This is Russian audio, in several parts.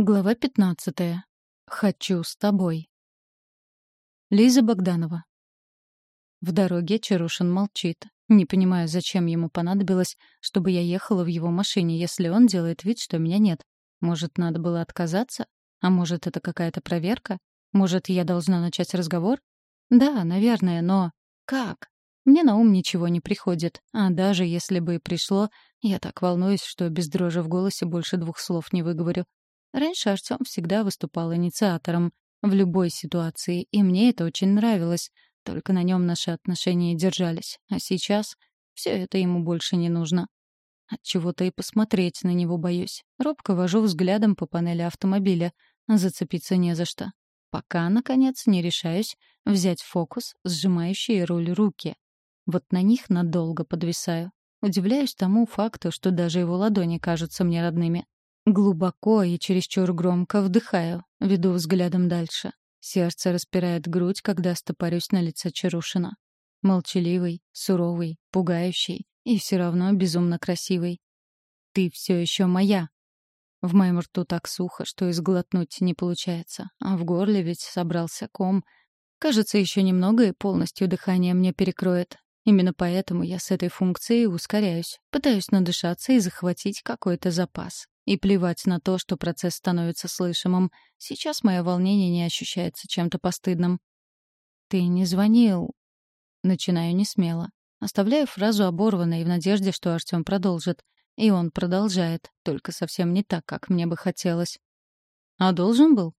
Глава 15. Хочу с тобой. Лиза Богданова. В дороге Чарушин молчит. Не понимаю, зачем ему понадобилось, чтобы я ехала в его машине, если он делает вид, что меня нет. Может, надо было отказаться? А может, это какая-то проверка? Может, я должна начать разговор? Да, наверное, но как? Мне на ум ничего не приходит. А даже если бы и пришло, я так волнуюсь, что без дрожи в голосе больше двух слов не выговорю. Раньше Артём всегда выступал инициатором в любой ситуации, и мне это очень нравилось. Только на нем наши отношения держались. А сейчас все это ему больше не нужно. От чего-то и посмотреть на него боюсь. Робко вожу взглядом по панели автомобиля. Зацепиться не за что. Пока, наконец, не решаюсь взять фокус, сжимающие руль руки. Вот на них надолго подвисаю. Удивляюсь тому факту, что даже его ладони кажутся мне родными. Глубоко и чересчур громко вдыхаю, веду взглядом дальше. Сердце распирает грудь, когда стопорюсь на лице Чарушина. Молчаливый, суровый, пугающий и все равно безумно красивый. «Ты все еще моя!» В моем рту так сухо, что изглотнуть не получается, а в горле ведь собрался ком. Кажется, еще немного и полностью дыхание мне перекроет. Именно поэтому я с этой функцией ускоряюсь, пытаюсь надышаться и захватить какой-то запас. И плевать на то, что процесс становится слышимым. Сейчас мое волнение не ощущается чем-то постыдным. «Ты не звонил». Начинаю не смело. Оставляю фразу оборванной в надежде, что Артём продолжит. И он продолжает, только совсем не так, как мне бы хотелось. «А должен был?»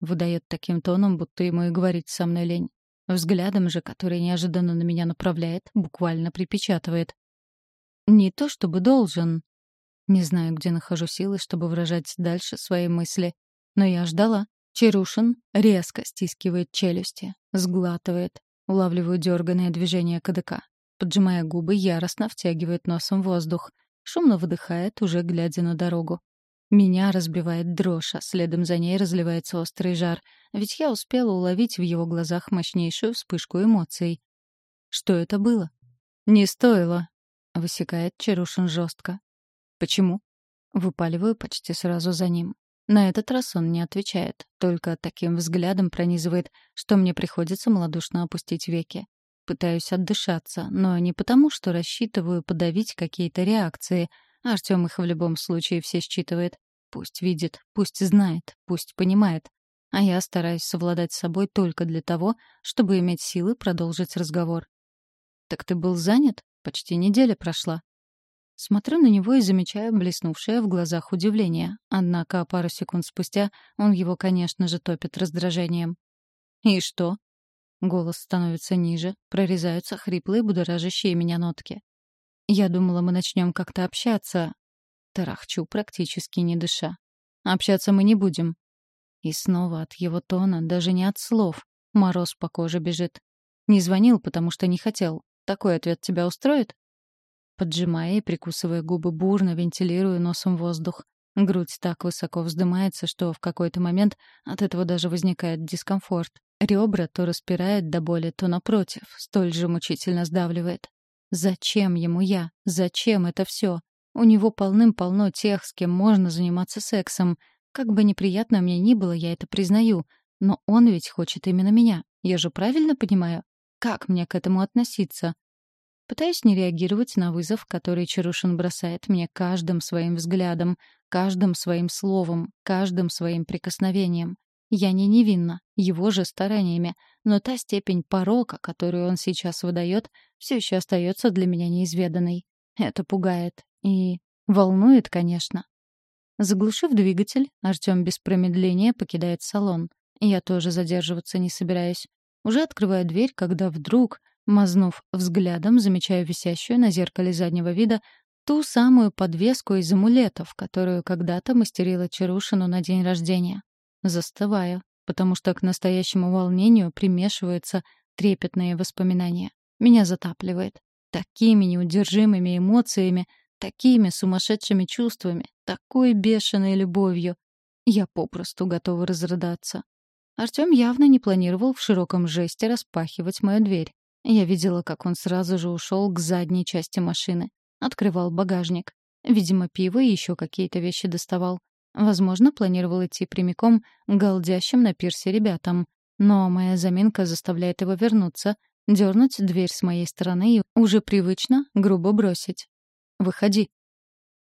Выдает таким тоном, будто ему и говорить со мной лень. Взглядом же, который неожиданно на меня направляет, буквально припечатывает. «Не то чтобы должен», не знаю, где нахожу силы, чтобы выражать дальше свои мысли. Но я ждала. Чарушин резко стискивает челюсти, сглатывает. Улавливаю дерганное движение КДК. Поджимая губы, яростно втягивает носом воздух. Шумно выдыхает, уже глядя на дорогу. Меня разбивает дрожь, а следом за ней разливается острый жар, ведь я успела уловить в его глазах мощнейшую вспышку эмоций. Что это было? «Не стоило», — высекает Чарушин жестко. «Почему?» Выпаливаю почти сразу за ним. На этот раз он не отвечает, только таким взглядом пронизывает, что мне приходится малодушно опустить веки. Пытаюсь отдышаться, но не потому, что рассчитываю подавить какие-то реакции. Артём их в любом случае все считывает. Пусть видит, пусть знает, пусть понимает. А я стараюсь совладать с собой только для того, чтобы иметь силы продолжить разговор. «Так ты был занят? Почти неделя прошла». Смотрю на него и замечаю блеснувшее в глазах удивление. Однако пару секунд спустя он его, конечно же, топит раздражением. «И что?» Голос становится ниже, прорезаются хриплые, будоражащие меня нотки. «Я думала, мы начнем как-то общаться». Тарахчу, практически не дыша. «Общаться мы не будем». И снова от его тона, даже не от слов, мороз по коже бежит. «Не звонил, потому что не хотел. Такой ответ тебя устроит?» Поджимая и прикусывая губы бурно, вентилирую носом воздух. Грудь так высоко вздымается, что в какой-то момент от этого даже возникает дискомфорт. Ребра то распирает до боли, то, напротив, столь же мучительно сдавливает. Зачем ему я? Зачем это все? У него полным-полно тех, с кем можно заниматься сексом. Как бы неприятно мне ни было, я это признаю. Но он ведь хочет именно меня. Я же правильно понимаю? Как мне к этому относиться? Пытаюсь не реагировать на вызов, который Чарушин бросает мне каждым своим взглядом, каждым своим словом, каждым своим прикосновением. Я не невинна, его же стараниями, но та степень порока, которую он сейчас выдает, все еще остается для меня неизведанной. Это пугает и волнует, конечно. Заглушив двигатель, Артем без промедления покидает салон. Я тоже задерживаться не собираюсь. Уже открываю дверь, когда вдруг Мазнув взглядом, замечаю висящую на зеркале заднего вида ту самую подвеску из амулетов, которую когда-то мастерила Чарушину на день рождения. Застываю, потому что к настоящему волнению примешиваются трепетные воспоминания. Меня затапливает. Такими неудержимыми эмоциями, такими сумасшедшими чувствами, такой бешеной любовью. Я попросту готова разрыдаться. Артём явно не планировал в широком жесте распахивать мою дверь. Я видела, как он сразу же ушел к задней части машины. Открывал багажник. Видимо, пиво и еще какие-то вещи доставал. Возможно, планировал идти прямиком к голдящим на пирсе ребятам. Но моя заминка заставляет его вернуться, дернуть дверь с моей стороны и уже привычно грубо бросить. «Выходи».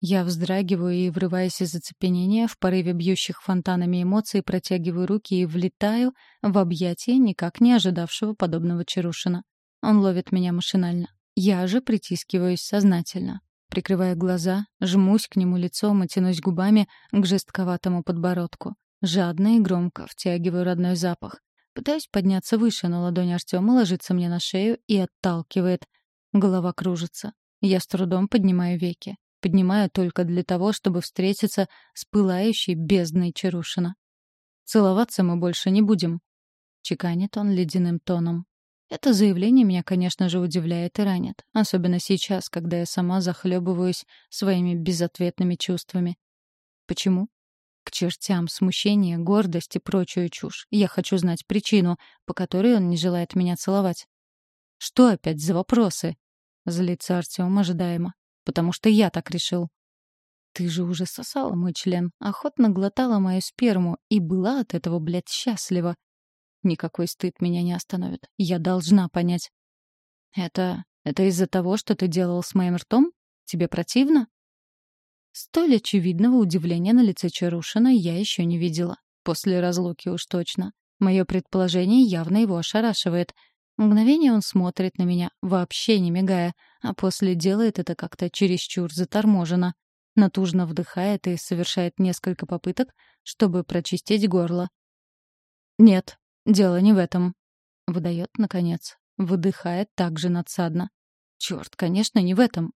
Я вздрагиваю и, врываясь из оцепенения, в порыве бьющих фонтанами эмоций протягиваю руки и влетаю в объятия никак не ожидавшего подобного Чарушина. Он ловит меня машинально. Я же притискиваюсь сознательно. Прикрывая глаза, жмусь к нему лицом и тянусь губами к жестковатому подбородку. Жадно и громко втягиваю родной запах. Пытаюсь подняться выше, но ладонь Артема ложится мне на шею и отталкивает. Голова кружится. Я с трудом поднимаю веки. Поднимаю только для того, чтобы встретиться с пылающей бездной Чарушина. «Целоваться мы больше не будем», — чеканит он ледяным тоном. Это заявление меня, конечно же, удивляет и ранит. Особенно сейчас, когда я сама захлебываюсь своими безответными чувствами. Почему? К чертям смущение, гордость и прочую чушь. Я хочу знать причину, по которой он не желает меня целовать. «Что опять за вопросы?» — злится Артём ожидаемо. «Потому что я так решил». «Ты же уже сосала мой член, охотно глотала мою сперму и была от этого, блядь, счастлива. Никакой стыд меня не остановит. Я должна понять. Это... это из-за того, что ты делал с моим ртом? Тебе противно? Столь очевидного удивления на лице Чарушина я еще не видела. После разлуки уж точно. Мое предположение явно его ошарашивает. Мгновение он смотрит на меня, вообще не мигая, а после делает это как-то чересчур заторможенно. Натужно вдыхает и совершает несколько попыток, чтобы прочистить горло. «Нет, «Дело не в этом», — выдает, наконец. Выдыхает также надсадно. «Черт, конечно, не в этом».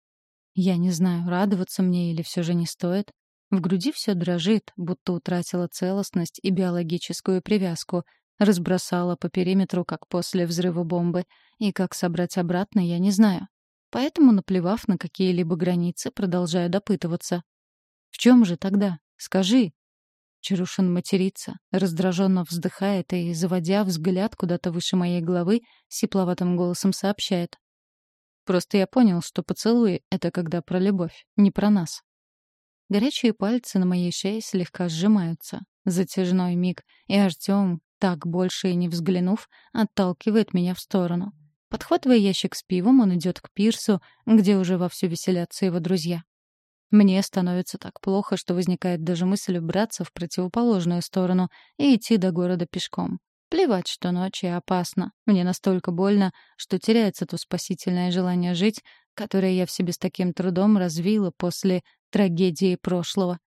Я не знаю, радоваться мне или все же не стоит. В груди все дрожит, будто утратила целостность и биологическую привязку, разбросала по периметру, как после взрыва бомбы, и как собрать обратно, я не знаю. Поэтому, наплевав на какие-либо границы, продолжаю допытываться. «В чем же тогда? Скажи!» Чарушин матерится, раздраженно вздыхает и, заводя взгляд куда-то выше моей головы, сипловатым голосом сообщает. «Просто я понял, что поцелуй — это когда про любовь, не про нас». Горячие пальцы на моей шее слегка сжимаются. Затяжной миг, и Артём, так больше и не взглянув, отталкивает меня в сторону. Подхватывая ящик с пивом, он идет к пирсу, где уже вовсю веселятся его друзья. Мне становится так плохо, что возникает даже мысль убраться в противоположную сторону и идти до города пешком. Плевать, что ночью опасно. Мне настолько больно, что теряется то спасительное желание жить, которое я в себе с таким трудом развила после трагедии прошлого.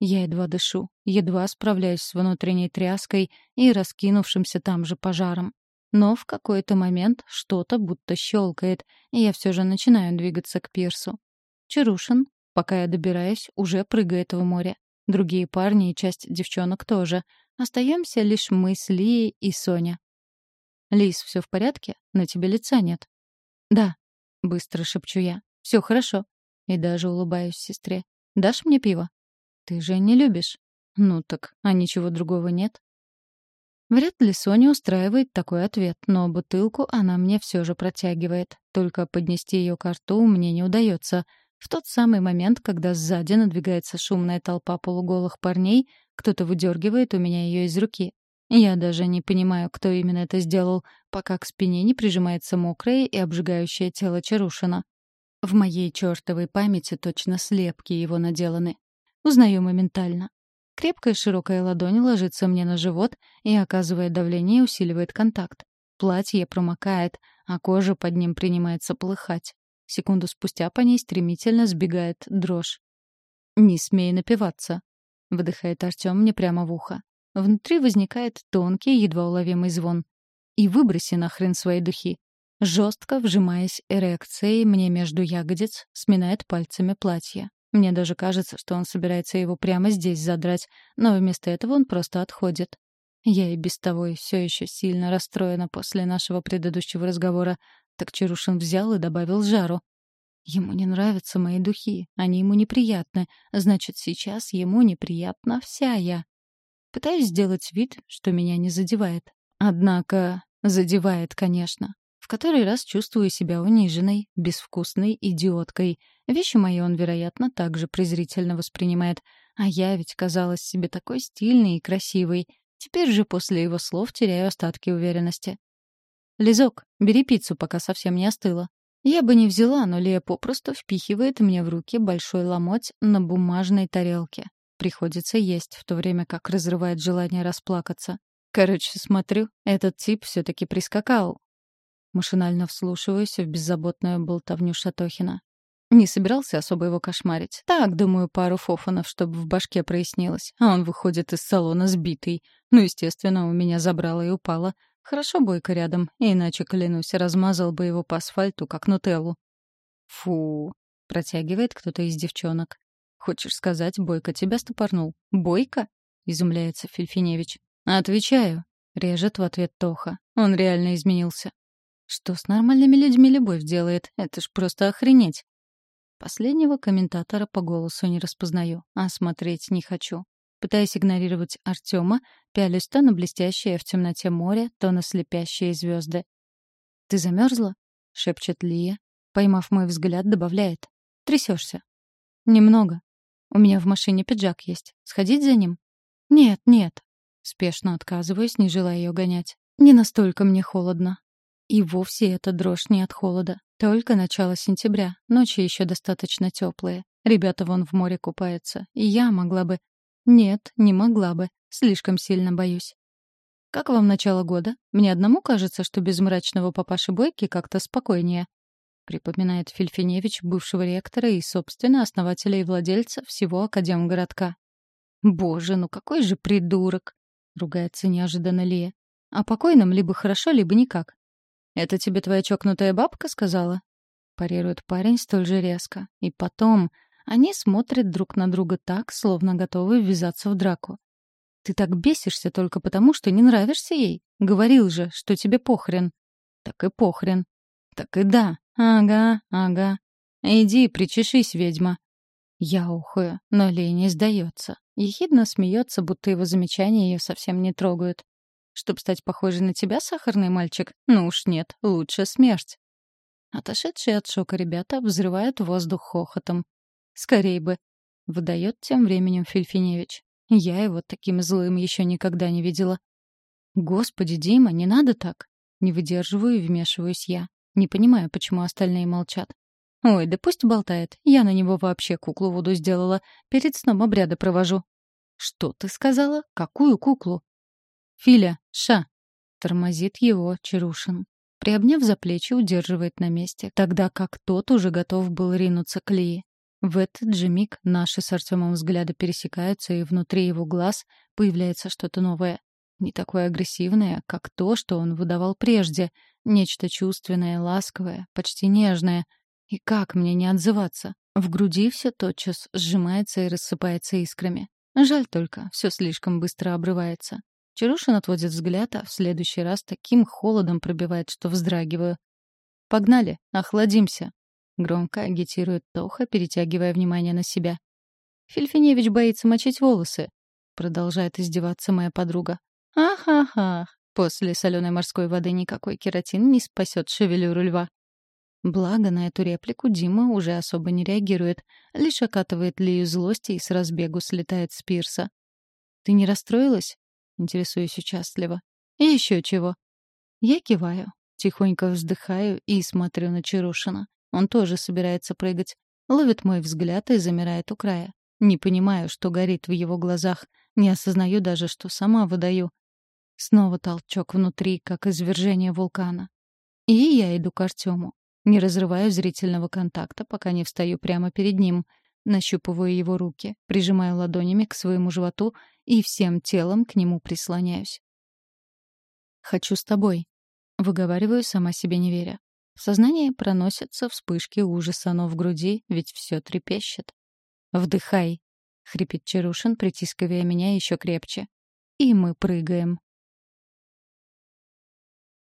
Я едва дышу, едва справляюсь с внутренней тряской и раскинувшимся там же пожаром. Но в какой-то момент что-то будто щелкает, и я все же начинаю двигаться к пирсу. Чарушин, Пока я добираюсь, уже прыгает в море. Другие парни и часть девчонок тоже. Остаемся лишь мы с Лией и Соня. «Лис, все в порядке? На тебе лица нет». «Да», — быстро шепчу я. Все хорошо». И даже улыбаюсь сестре. «Дашь мне пиво?» «Ты же не любишь». «Ну так, а ничего другого нет?» Вряд ли Соня устраивает такой ответ, но бутылку она мне все же протягивает. Только поднести ее к рту мне не удается — в тот самый момент, когда сзади надвигается шумная толпа полуголых парней, кто-то выдергивает у меня ее из руки. Я даже не понимаю, кто именно это сделал, пока к спине не прижимается мокрое и обжигающее тело Чарушина. В моей чертовой памяти точно слепки его наделаны. Узнаю моментально. Крепкая широкая ладонь ложится мне на живот и, оказывая давление, усиливает контакт. Платье промокает, а кожа под ним принимается полыхать. Секунду спустя по ней стремительно сбегает дрожь. «Не смей напиваться», — выдыхает Артём мне прямо в ухо. Внутри возникает тонкий, едва уловимый звон. «И выброси нахрен свои духи». Жестко вжимаясь эрекцией мне между ягодиц, сминает пальцами платье. Мне даже кажется, что он собирается его прямо здесь задрать, но вместо этого он просто отходит. Я и без того и все еще сильно расстроена после нашего предыдущего разговора, так Чарушин взял и добавил жару. Ему не нравятся мои духи, они ему неприятны. Значит, сейчас ему неприятна вся я. Пытаюсь сделать вид, что меня не задевает. Однако задевает, конечно. В который раз чувствую себя униженной, безвкусной идиоткой. Вещи мои он, вероятно, также презрительно воспринимает. А я ведь казалась себе такой стильной и красивой. Теперь же после его слов теряю остатки уверенности. «Лизок, бери пиццу, пока совсем не остыла». Я бы не взяла, но Лия попросту впихивает мне в руки большой ломоть на бумажной тарелке. Приходится есть, в то время как разрывает желание расплакаться. Короче, смотрю, этот тип все таки прискакал. Машинально вслушиваюсь в беззаботную болтовню Шатохина. Не собирался особо его кошмарить. Так, думаю, пару фофанов, чтобы в башке прояснилось. А он выходит из салона сбитый. Ну, естественно, у меня забрало и упало. Хорошо Бойко рядом, иначе, клянусь, размазал бы его по асфальту, как нутеллу. «Фу!» — протягивает кто-то из девчонок. «Хочешь сказать, Бойко тебя стопорнул?» «Бойко?» — изумляется Фельфиневич. «Отвечаю», — режет в ответ Тоха. Он реально изменился. «Что с нормальными людьми любовь делает? Это ж просто охренеть!» Последнего комментатора по голосу не распознаю, а смотреть не хочу. Пытаясь игнорировать Артема, пялюсь то на блестящее в темноте море, то на слепящие звезды. «Ты замерзла?» — шепчет Лия. Поймав мой взгляд, добавляет. «Трясешься?» «Немного. У меня в машине пиджак есть. Сходить за ним?» «Нет, нет». Спешно отказываюсь, не желая ее гонять. «Не настолько мне холодно». И вовсе это дрожь не от холода. Только начало сентября, ночи еще достаточно теплые. Ребята вон в море купаются, и я могла бы нет, не могла бы. Слишком сильно боюсь. Как вам начало года? Мне одному кажется, что без мрачного папаши Бойки как-то спокойнее. Припоминает Фильфиневич, бывшего ректора и, собственно, основателя и владельца всего Академгородка. «Боже, ну какой же придурок!» — ругается неожиданно Лия. «А покойным либо хорошо, либо никак». «Это тебе твоя чокнутая бабка сказала?» Парирует парень столь же резко. И потом, они смотрят друг на друга так, словно готовы ввязаться в драку. «Ты так бесишься только потому, что не нравишься ей. Говорил же, что тебе похрен». «Так и похрен». «Так и да. Ага, ага. Иди, причешись, ведьма». Я ухаю, но Лей сдается. Ехидно смеется, будто его замечания ее совсем не трогают. Чтоб стать похожей на тебя, сахарный мальчик? Ну уж нет, лучше смерть. Отошедшие от шока ребята взрывают воздух хохотом. Скорей бы. Выдает тем временем Фильфиневич. Я его таким злым еще никогда не видела. Господи, Дима, не надо так. Не выдерживаю и вмешиваюсь я. Не понимаю, почему остальные молчат. Ой, да пусть болтает. Я на него вообще куклу Вуду сделала. Перед сном обряда провожу. Что ты сказала? Какую куклу? Филя, ша. Тормозит его Чарушин. Приобняв за плечи, удерживает на месте, тогда как тот уже готов был ринуться к Лии. В этот же миг наши с Артемом взгляды пересекаются, и внутри его глаз появляется что-то новое. Не такое агрессивное, как то, что он выдавал прежде. Нечто чувственное, ласковое, почти нежное. И как мне не отзываться? В груди все тотчас сжимается и рассыпается искрами. Жаль только, все слишком быстро обрывается. Чарушин отводит взгляд, а в следующий раз таким холодом пробивает, что вздрагиваю. «Погнали, охладимся», Громко агитирует Тоха, перетягивая внимание на себя. «Фельфиневич боится мочить волосы», — продолжает издеваться моя подруга. «Ах-ах-ах, после соленой морской воды никакой кератин не спасет шевелюру льва». Благо, на эту реплику Дима уже особо не реагирует, лишь окатывает Лию злости и с разбегу слетает с пирса. «Ты не расстроилась?» — интересуюсь участливо. «И еще чего?» Я киваю, тихонько вздыхаю и смотрю на Чарушина. Он тоже собирается прыгать. Ловит мой взгляд и замирает у края. Не понимаю, что горит в его глазах. Не осознаю даже, что сама выдаю. Снова толчок внутри, как извержение вулкана. И я иду к Артему. Не разрываю зрительного контакта, пока не встаю прямо перед ним. Нащупываю его руки, прижимаю ладонями к своему животу и всем телом к нему прислоняюсь. «Хочу с тобой», — выговариваю, сама себе не веря. В сознании проносятся вспышки ужаса, но в груди ведь все трепещет. «Вдыхай!» — хрипит Чарушин, притискивая меня еще крепче. И мы прыгаем.